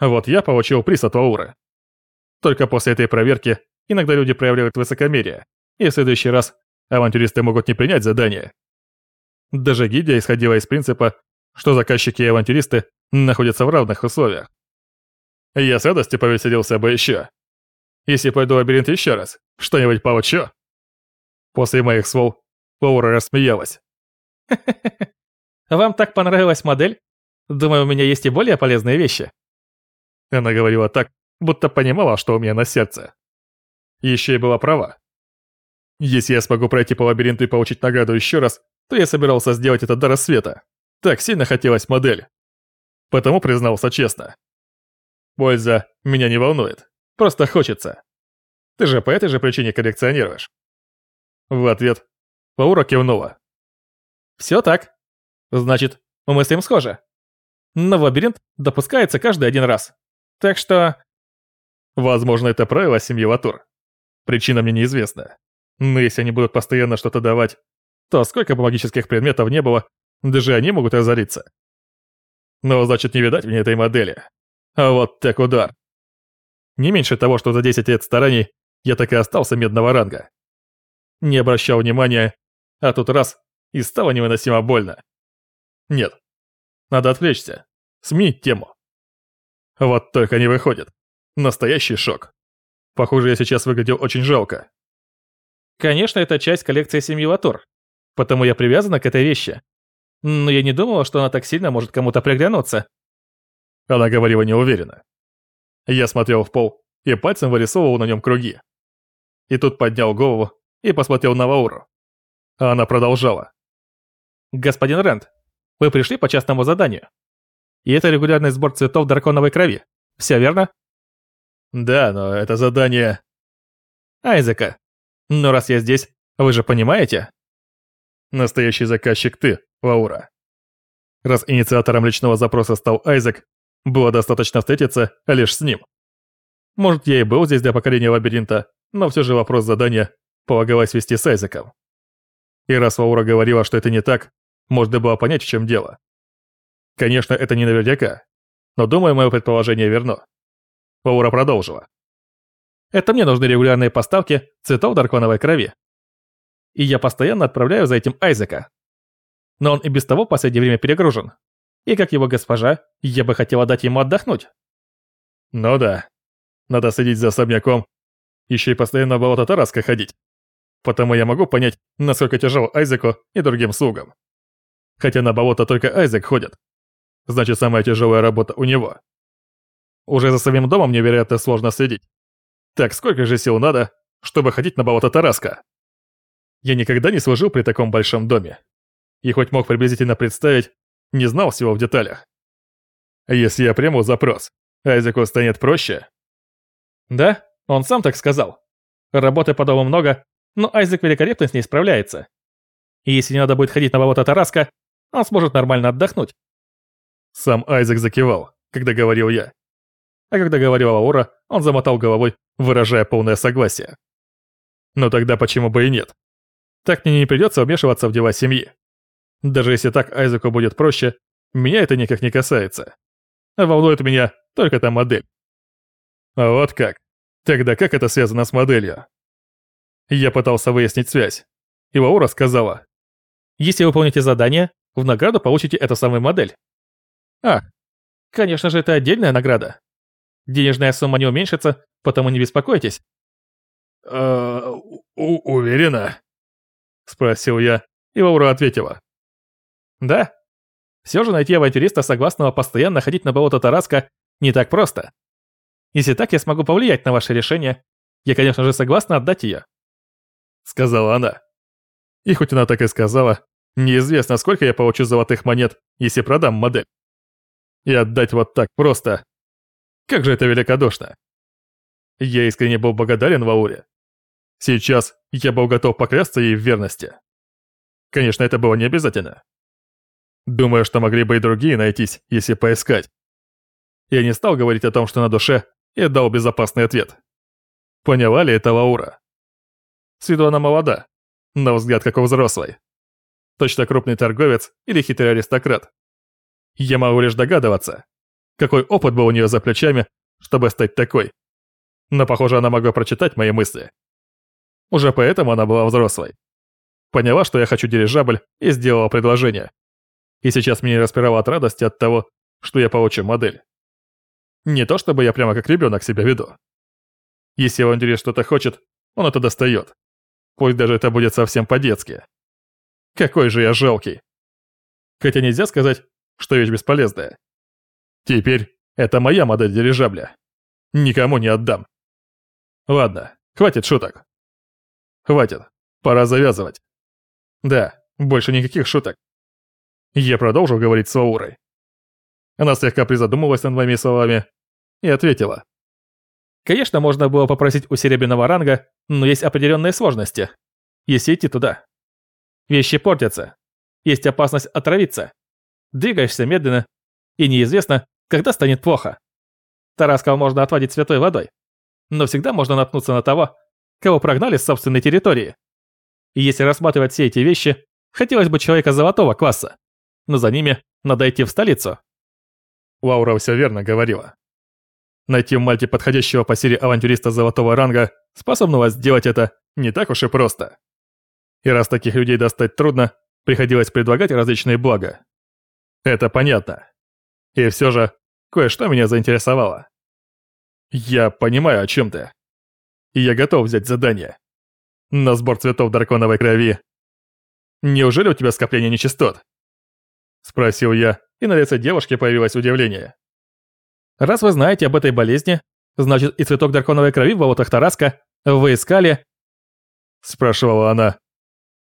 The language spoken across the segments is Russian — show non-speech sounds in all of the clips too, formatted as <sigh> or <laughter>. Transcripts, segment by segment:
Вот я получил приз от Вауры. Только после этой проверки иногда люди проявляют высокомерие, и в следующий раз авантюристы могут не принять задание. Даже гильдия исходила из принципа, что заказчики и авантюристы находятся в равных условиях. Я с радостью повеселился бы еще. Если пойду в лабиринт еще раз, что-нибудь получу. После моих слов Лаура рассмеялась. <laughs> Вам так понравилась модель? Думаю, у меня есть и более полезные вещи. Она говорила так, будто понимала, что у меня на сердце. Еще и была права. Если я смогу пройти по лабиринту и получить награду еще раз, то я собирался сделать это до рассвета. Так сильно хотелось модель. Потому признался честно. Польза меня не волнует. Просто хочется. Ты же по этой же причине коллекционируешь. В ответ Паура кивнула. Все так. Значит, мы мыслим схоже. Но лабиринт допускается каждый один раз. Так что... Возможно, это правило семьи Латур. Причина мне неизвестна. Но если они будут постоянно что-то давать, то сколько бы магических предметов не было, даже они могут разориться. Но значит не видать мне этой модели. А вот так удар. Не меньше того, что за 10 лет стараний я так и остался медного ранга. Не обращал внимания, а тут раз и стало невыносимо больно. Нет, надо отвлечься, сменить тему. Вот только не выходит. Настоящий шок. Похоже, я сейчас выглядел очень жалко. Конечно, это часть коллекции семьи Латур, потому я привязана к этой вещи. Но я не думала, что она так сильно может кому-то приглянуться. Она говорила неуверенно. Я смотрел в пол и пальцем вырисовывал на нем круги. И тут поднял голову и посмотрел на Вауру. А она продолжала. «Господин Рэнд, вы пришли по частному заданию. И это регулярный сбор цветов драконовой крови. Все верно?» «Да, но это задание...» «Айзека, но раз я здесь, вы же понимаете?» «Настоящий заказчик ты, Ваура. Раз инициатором личного запроса стал Айзек, было достаточно встретиться лишь с ним. Может, я и был здесь для покорения лабиринта, но все же вопрос задания полагалось вести с Айзеком. И раз Ваура говорила, что это не так, можно было понять, в чем дело. Конечно, это не наверняка, но думаю, мое предположение верно. Ваура продолжила. Это мне нужны регулярные поставки цветов драконовой крови. И я постоянно отправляю за этим Айзека. Но он и без того в последнее время перегружен и как его госпожа, я бы хотела дать ему отдохнуть. Ну да, надо следить за особняком, еще и постоянно в болото Тараска ходить. Потому я могу понять, насколько тяжело Айзеку и другим слугам. Хотя на болото только Айзек ходит. Значит, самая тяжелая работа у него. Уже за своим домом невероятно сложно следить. Так сколько же сил надо, чтобы ходить на болото Тараска? Я никогда не служил при таком большом доме. И хоть мог приблизительно представить, не знал всего в деталях. Если я приму запрос, Айзеку станет проще? Да, он сам так сказал. Работы по дому много, но Айзек великолепно с ней справляется. И если не надо будет ходить на болото Тараска, он сможет нормально отдохнуть. Сам Айзек закивал, когда говорил я. А когда говорила Аура, он замотал головой, выражая полное согласие. Но тогда почему бы и нет? Так мне не придется вмешиваться в дела семьи. Даже если так Айзеку будет проще, меня это никак не касается. Волнует меня только та модель. А вот как. Тогда как это связано с моделью? Я пытался выяснить связь. И Ваура сказала. Если выполните задание, в награду получите эту самую модель. А, конечно же, это отдельная награда. Денежная сумма не уменьшится, потому не беспокойтесь. «Э, уверена?» Спросил я, и Ваура ответила. Да. Все же найти авантюриста, согласного постоянно ходить на болото Тараска, не так просто. Если так, я смогу повлиять на ваше решение. Я, конечно же, согласна отдать ее. Сказала она. И хоть она так и сказала, неизвестно, сколько я получу золотых монет, если продам модель. И отдать вот так просто. Как же это великодушно. Я искренне был благодарен Вауре. Сейчас я был готов поклясться ей в верности. Конечно, это было не обязательно. Думаю, что могли бы и другие найтись, если поискать. Я не стал говорить о том, что на душе, и дал безопасный ответ. Поняла ли это Лаура? С виду она молода, на взгляд как у взрослой. Точно крупный торговец или хитрый аристократ. Я могу лишь догадываться. какой опыт был у нее за плечами, чтобы стать такой. Но, похоже, она могла прочитать мои мысли. Уже поэтому она была взрослой. Поняла, что я хочу дирижабль, и сделала предложение. И сейчас меня распирало от радости от того, что я получу модель. Не то чтобы я прямо как ребенок себя веду. Если авантюрист что-то хочет, он это достает. Пусть даже это будет совсем по-детски. Какой же я жалкий. Хотя нельзя сказать, что вещь бесполезная. Теперь это моя модель дирижабля. Никому не отдам. Ладно, хватит шуток. Хватит, пора завязывать. Да, больше никаких шуток. Я продолжил говорить с Аурой. Она слегка призадумалась над моими словами и ответила. Конечно, можно было попросить у серебряного ранга, но есть определенные сложности, если идти туда. Вещи портятся, есть опасность отравиться. Двигаешься медленно, и неизвестно, когда станет плохо. Тараскал можно отводить святой водой, но всегда можно наткнуться на того, кого прогнали с собственной территории. И если рассматривать все эти вещи, хотелось бы человека золотого класса, но за ними надо идти в столицу. Лаура все верно говорила. Найти в Мальте подходящего по силе авантюриста золотого ранга, способного сделать это, не так уж и просто. И раз таких людей достать трудно, приходилось предлагать различные блага. Это понятно. И все же, кое-что меня заинтересовало. Я понимаю, о чем ты. И я готов взять задание. На сбор цветов драконовой крови. Неужели у тебя скопление нечистот? Спросил я, и на лице девушки появилось удивление. Раз вы знаете об этой болезни, значит и цветок драконовой крови в болотах Тараска вы искали... Спрашивала она.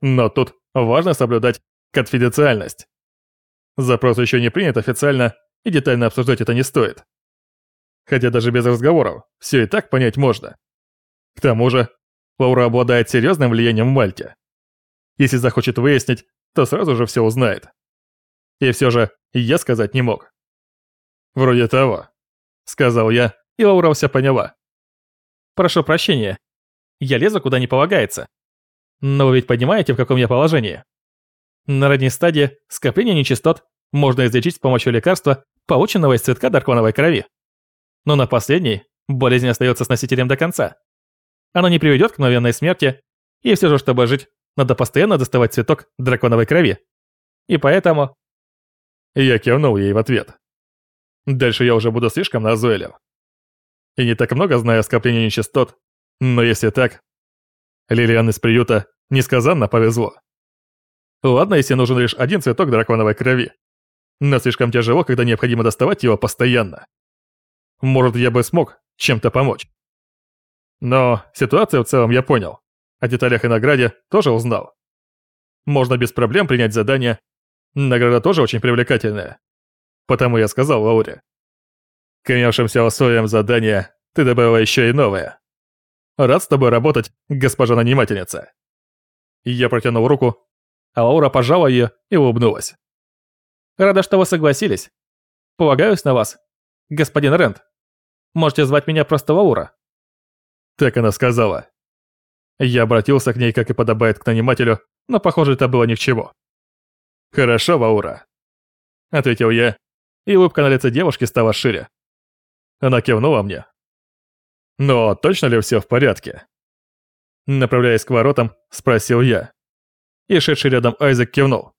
Но тут важно соблюдать конфиденциальность. Запрос еще не принят официально, и детально обсуждать это не стоит. Хотя даже без разговоров, все и так понять можно. К тому же, Лаура обладает серьезным влиянием в Мальте. Если захочет выяснить, то сразу же все узнает. И все же я сказать не мог. «Вроде того», — сказал я, и Лаура все поняла. «Прошу прощения. Я лезу куда не полагается. Но вы ведь понимаете, в каком я положении? На ранней стадии скопление нечистот можно излечить с помощью лекарства, полученного из цветка дарконовой крови. Но на последней болезнь остается с носителем до конца. Оно не приведет к мгновенной смерти, и все же, чтобы жить, надо постоянно доставать цветок драконовой крови. И поэтому... Я кивнул ей в ответ. Дальше я уже буду слишком назойлив. И не так много знаю о скоплении нечистот, но если так... Лилиан из приюта несказанно повезло. Ладно, если нужен лишь один цветок драконовой крови. Но слишком тяжело, когда необходимо доставать его постоянно. Может, я бы смог чем-то помочь. Но ситуацию в целом я понял. О деталях и награде тоже узнал. Можно без проблем принять задание. Награда тоже очень привлекательная. Потому я сказал Лауре. К имевшимся условиям задания ты добавила еще и новое. Рад с тобой работать, госпожа нанимательница. Я протянул руку, а Лаура пожала ее и улыбнулась. Рада, что вы согласились. Полагаюсь на вас, господин Рент. Можете звать меня просто Лаура. Так она сказала. Я обратился к ней, как и подобает к нанимателю, но, похоже, это было ни к чему. «Хорошо, Ваура», — ответил я, и улыбка на лице девушки стала шире. Она кивнула мне. «Но точно ли все в порядке?» Направляясь к воротам, спросил я. И шедший рядом Айзек кивнул.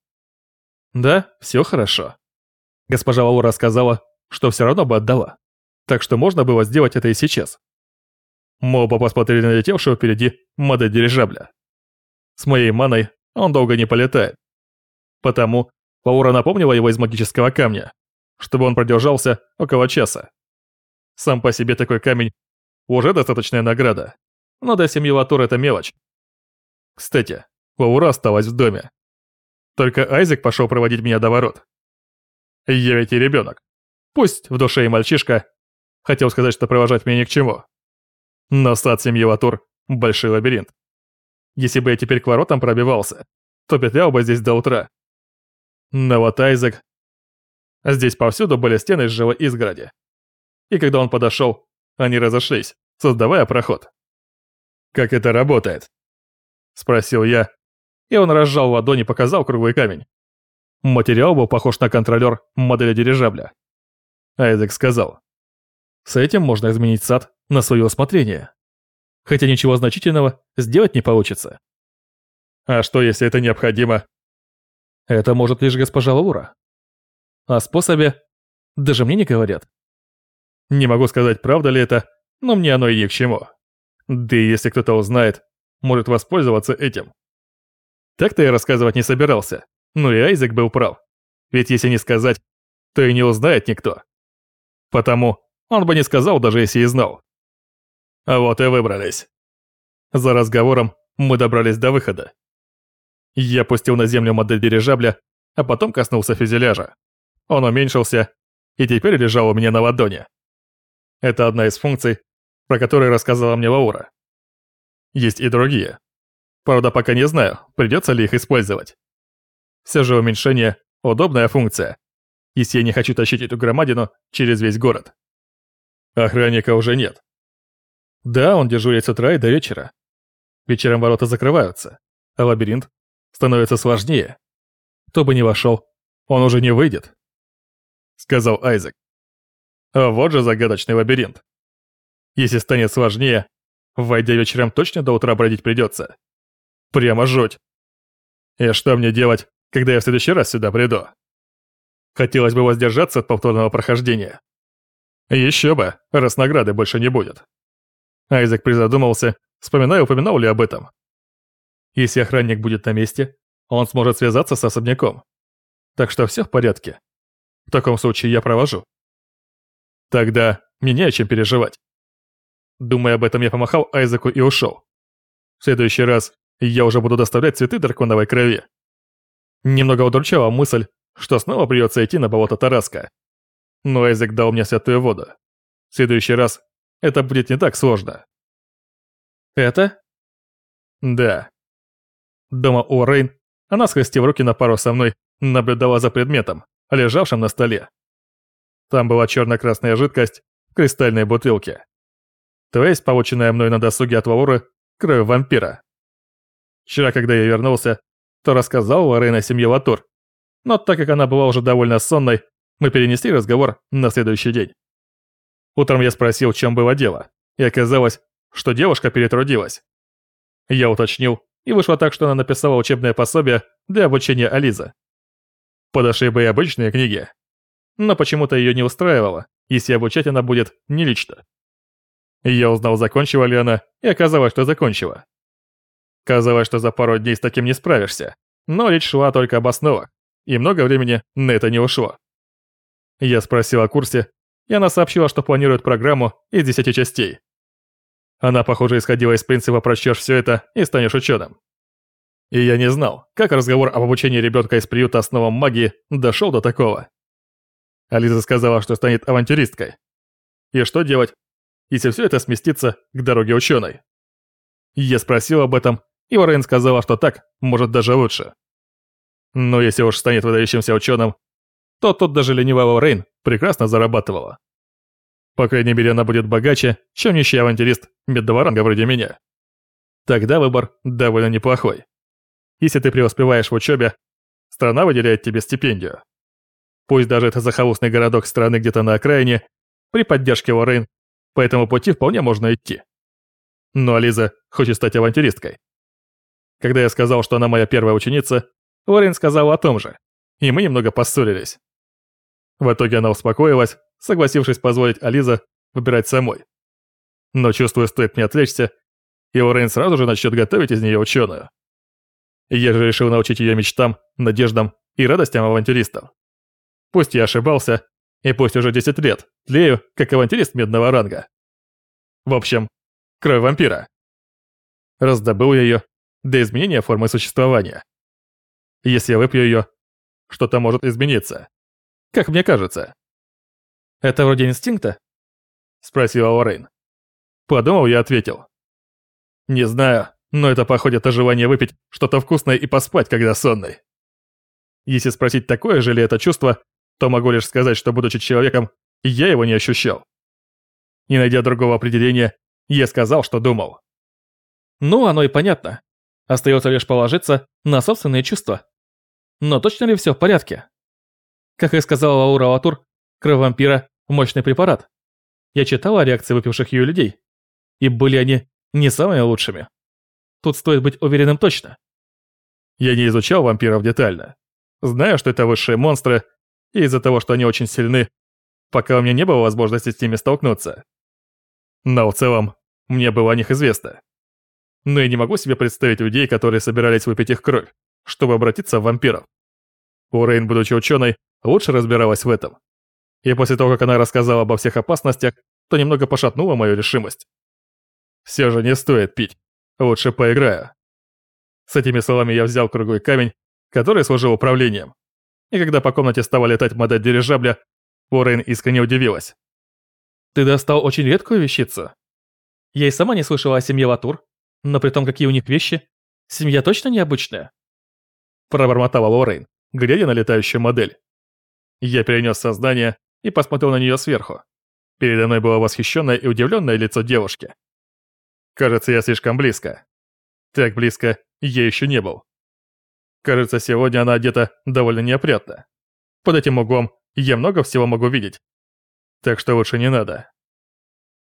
«Да, все хорошо». Госпожа Лаура сказала, что все равно бы отдала. Так что можно было сделать это и сейчас. Мы оба посмотрели на летевшего впереди модель дирижабля. С моей маной он долго не полетает. Потому Лаура напомнила его из магического камня, чтобы он продержался около часа. Сам по себе такой камень уже достаточная награда, но для семьи Латур это мелочь. Кстати, Лаура осталась в доме. Только Айзек пошел проводить меня до ворот. Я ведь и ребенок. Пусть в душе и мальчишка. Хотел сказать, что провожать меня ни к чему. Но сад семьи Латур – большой лабиринт. Если бы я теперь к воротам пробивался, то петлял бы здесь до утра. Но вот Айзек... Здесь повсюду были стены из живой изгороди. И когда он подошел, они разошлись, создавая проход. «Как это работает?» Спросил я, и он разжал ладони показал круглый камень. Материал был похож на контролер модели дирижабля. Айзек сказал. С этим можно изменить сад на свое усмотрение. Хотя ничего значительного сделать не получится. А что, если это необходимо? Это может лишь госпожа Лаура. О способе даже мне не говорят. Не могу сказать, правда ли это, но мне оно и ни к чему. Да и если кто-то узнает, может воспользоваться этим. Так-то я рассказывать не собирался, но и Айзек был прав. Ведь если не сказать, то и не узнает никто. Потому он бы не сказал, даже если и знал. А вот и выбрались. За разговором мы добрались до выхода. Я пустил на землю модель дирижабля, а потом коснулся фюзеляжа. Он уменьшился и теперь лежал у меня на ладони. Это одна из функций, про которые рассказала мне Лаура. Есть и другие. Правда, пока не знаю, придется ли их использовать. Все же уменьшение – удобная функция, если я не хочу тащить эту громадину через весь город. Охранника уже нет. Да, он дежурит с утра и до вечера. Вечером ворота закрываются, а лабиринт становится сложнее. Кто бы ни вошел, он уже не выйдет, сказал Айзек. А вот же загадочный лабиринт. Если станет сложнее, войдя вечером точно до утра бродить придется. Прямо жуть. И что мне делать, когда я в следующий раз сюда приду? Хотелось бы воздержаться от повторного прохождения. Еще бы, раз награды больше не будет. Айзек призадумался, вспоминая, упоминал ли об этом. Если охранник будет на месте, он сможет связаться с особняком. Так что все в порядке. В таком случае я провожу. Тогда мне не о чем переживать. Думая об этом, я помахал Айзеку и ушел. В следующий раз я уже буду доставлять цветы драконовой крови. Немного удручала мысль, что снова придется идти на болото Тараска. Но Айзек дал мне святую воду. В следующий раз это будет не так сложно. Это? Да. Дома у Рейн, она, схвостив руки на пару со мной, наблюдала за предметом, лежавшим на столе. Там была черно-красная жидкость в кристальной бутылке. То есть, полученная мной на досуге от Вауры, кровь вампира. Вчера, когда я вернулся, то рассказал Лорейн о семье Латур. Но так как она была уже довольно сонной, мы перенесли разговор на следующий день. Утром я спросил, чем было дело, и оказалось, что девушка перетрудилась. Я уточнил, и вышло так, что она написала учебное пособие для обучения Ализы. Подошли бы и обычные книги. Но почему-то ее не устраивало, если обучать она будет не лично. Я узнал, закончила ли она, и оказалось, что закончила. Казалось, что за пару дней с таким не справишься, но речь шла только об основах, и много времени на это не ушло. Я спросил о курсе, и она сообщила, что планирует программу из 10 частей. Она, похоже, исходила из принципа «прочтешь все это и станешь ученым». И я не знал, как разговор об обучении ребенка из приюта основам магии дошел до такого. Ализа сказала, что станет авантюристкой. И что делать, если все это сместится к дороге ученой? Я спросил об этом, и Варен сказала, что так, может даже лучше. Но если уж станет выдающимся ученым, то тут даже ленивая Рейн прекрасно зарабатывала. По крайней мере, она будет богаче, чем нищий авантюрист медного вроде меня. Тогда выбор довольно неплохой. Если ты преуспеваешь в учебе, страна выделяет тебе стипендию. Пусть даже это захолустный городок страны где-то на окраине, при поддержке Лоррейн, по этому пути вполне можно идти. Но Ализа хочет стать авантюристкой. Когда я сказал, что она моя первая ученица, Лоррейн сказала о том же, и мы немного поссорились. В итоге она успокоилась, согласившись позволить Ализа выбирать самой. Но чувствую, стоит мне отвлечься, и Лоррейн сразу же начнет готовить из нее ученую. Я же решил научить ее мечтам, надеждам и радостям авантюристов. Пусть я ошибался, и пусть уже 10 лет тлею, как авантюрист медного ранга. В общем, кровь вампира. Раздобыл я ее до изменения формы существования. Если я выпью ее, что-то может измениться. Как мне кажется. Это вроде инстинкта? Спросила Лоррейн. Подумал, я ответил. Не знаю, но это походит на желание выпить что-то вкусное и поспать, когда сонный. Если спросить, такое же ли это чувство, то могу лишь сказать, что, будучи человеком, я его не ощущал. Не найдя другого определения, я сказал, что думал. Ну, оно и понятно. Остается лишь положиться на собственные чувства. Но точно ли все в порядке? Как и сказала Лаура Латур, кровь вампира мощный препарат. Я читал о реакции выпивших ее людей. И были они не самыми лучшими. Тут стоит быть уверенным точно. Я не изучал вампиров детально. Знаю, что это высшие монстры, и из-за того, что они очень сильны, пока у меня не было возможности с ними столкнуться. Но в целом, мне было о них известно. Но я не могу себе представить людей, которые собирались выпить их кровь, чтобы обратиться в вампиров. Урейн, будучи ученой, лучше разбиралась в этом. И после того, как она рассказала обо всех опасностях, то немного пошатнула мою решимость. Все же не стоит пить. Лучше поиграю. С этими словами я взял круглый камень, который служил управлением. И когда по комнате стала летать модель дирижабля, Уоррен искренне удивилась. «Ты достал очень редкую вещицу. Я и сама не слышала о семье Латур, но при том, какие у них вещи, семья точно необычная?» Пробормотала Лоррейн, глядя на летающую модель. Я перенес сознание и посмотрел на нее сверху. Передо мной было восхищенное и удивленное лицо девушки. Кажется, я слишком близко. Так близко я еще не был. Кажется, сегодня она одета довольно неопрятно. Под этим углом я много всего могу видеть. Так что лучше не надо.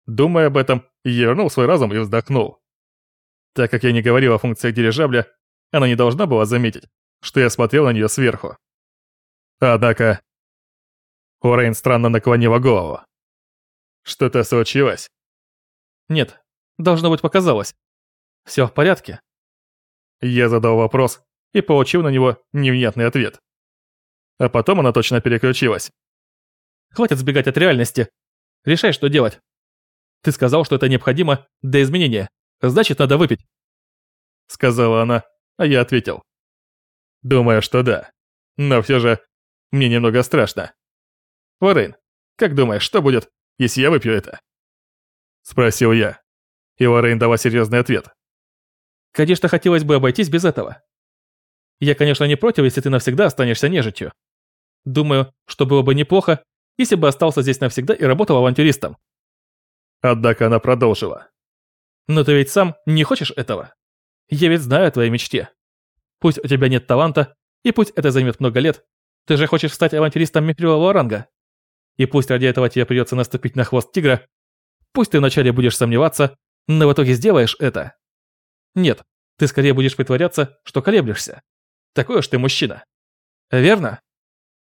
Думая об этом, я вернул свой разум и вздохнул. Так как я не говорил о функциях дирижабля, она не должна была заметить, что я смотрел на нее сверху. Однако... Урейн странно наклонила голову. Что-то случилось? Нет, должно быть показалось. Все в порядке. Я задал вопрос и получил на него невнятный ответ. А потом она точно переключилась. Хватит сбегать от реальности. Решай, что делать. Ты сказал, что это необходимо для изменения. Значит, надо выпить. Сказала она, а я ответил. Думаю, что да. Но все же мне немного страшно. Варейн, как думаешь, что будет, если я выпью это? Спросил я. И Варейн дала серьезный ответ. Конечно, хотелось бы обойтись без этого. Я, конечно, не против, если ты навсегда останешься нежитью. Думаю, что было бы неплохо, если бы остался здесь навсегда и работал авантюристом. Однако она продолжила. Но ты ведь сам не хочешь этого. Я ведь знаю о твоей мечте. Пусть у тебя нет таланта, и пусть это займет много лет, ты же хочешь стать авантюристом мифрилового ранга. И пусть ради этого тебе придется наступить на хвост тигра, пусть ты вначале будешь сомневаться, но в итоге сделаешь это. Нет, ты скорее будешь притворяться, что колеблешься. Такой уж ты мужчина. Верно?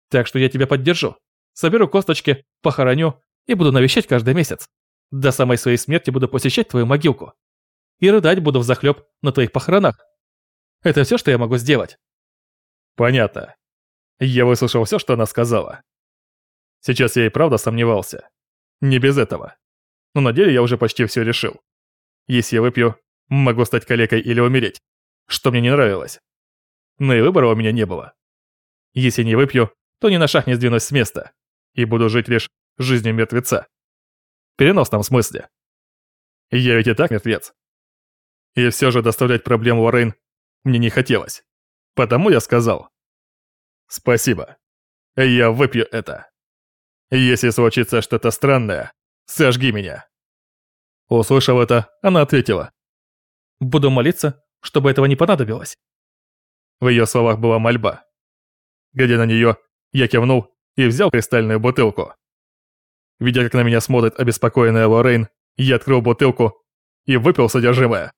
Так что я тебя поддержу. Соберу косточки, похороню и буду навещать каждый месяц. До самой своей смерти буду посещать твою могилку. И рыдать буду взахлеб на твоих похоронах. Это все, что я могу сделать. Понятно. Я выслушал все, что она сказала. Сейчас я и правда сомневался. Не без этого. Но на деле я уже почти все решил. Если я выпью, могу стать калекой или умереть, что мне не нравилось. Но и выбора у меня не было. Если не выпью, то ни на шаг не сдвинусь с места и буду жить лишь жизнью мертвеца. Переносном смысле. Я ведь и так мертвец. И все же доставлять проблему Лоррейн мне не хотелось. Потому я сказал. Спасибо. Я выпью это. Если случится что-то странное, сожги меня. Услышав это, она ответила. Буду молиться, чтобы этого не понадобилось. В ее словах была мольба. Глядя на нее, я кивнул и взял кристальную бутылку. Видя, как на меня смотрит обеспокоенная Лоррейн, я открыл бутылку и выпил содержимое.